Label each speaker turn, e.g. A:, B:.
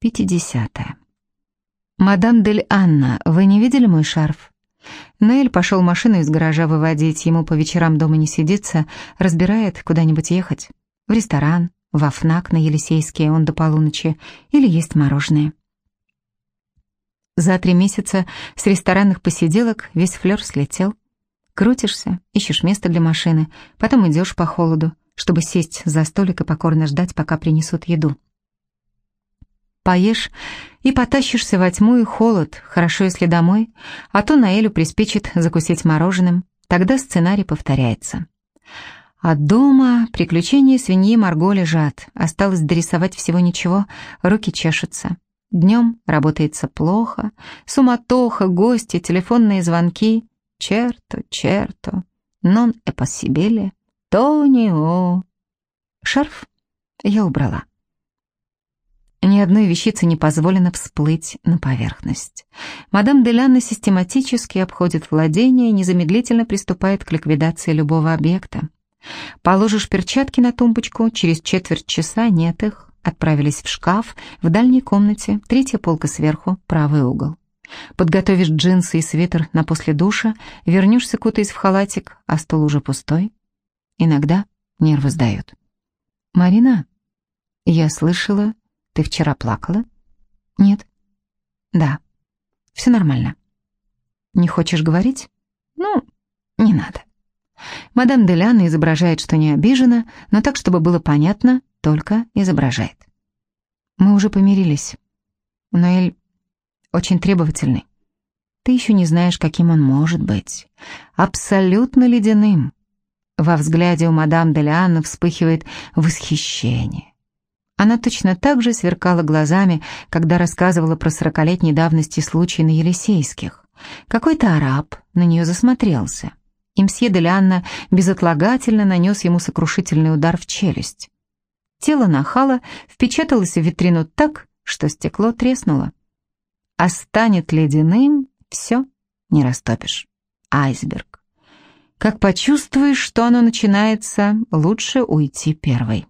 A: Пятидесятое. «Мадам Дель Анна, вы не видели мой шарф?» Нейль пошел машину из гаража выводить, ему по вечерам дома не сидится, разбирает куда-нибудь ехать. В ресторан, в Афнак на Елисейске, он до полуночи, или есть мороженое. За три месяца с ресторанных посиделок весь флёр слетел. Крутишься, ищешь место для машины, потом идешь по холоду, чтобы сесть за столик и покорно ждать, пока принесут еду поешь и потащишься во тьму и холод, хорошо если домой, а то Наэлю приспичит закусить мороженым, тогда сценарий повторяется. А дома приключения свиньи Марго лежат, осталось дорисовать всего ничего, руки чешутся. Днем работается плохо, суматоха, гости, телефонные звонки. Черто, черто, нон не о. Шарф я убрала. Одной вещице не позволено всплыть на поверхность. Мадам Делянна систематически обходит владение и незамедлительно приступает к ликвидации любого объекта. Положишь перчатки на тумбочку, через четверть часа нет их, отправились в шкаф, в дальней комнате, третья полка сверху, правый угол. Подготовишь джинсы и свитер на после душа, вернешься, кутаясь в халатик, а стол уже пустой. Иногда нервы сдают. «Марина, я слышала, ты вчера плакала? Нет. Да. Все нормально. Не хочешь говорить? Ну, не надо. Мадам Деляна изображает, что не обижена, но так, чтобы было понятно, только изображает. Мы уже помирились. Ноэль очень требовательный. Ты еще не знаешь, каким он может быть. Абсолютно ледяным. Во взгляде у мадам Делианы вспыхивает восхищение. Она точно так же сверкала глазами, когда рассказывала про сорокалетней давности случай на Елисейских. Какой-то араб на нее засмотрелся. И мсье Делянна безотлагательно нанес ему сокрушительный удар в челюсть. Тело нахала впечаталось в витрину так, что стекло треснуло. А станет ледяным, все, не растопишь. Айсберг. Как почувствуешь, что оно начинается, лучше уйти первой.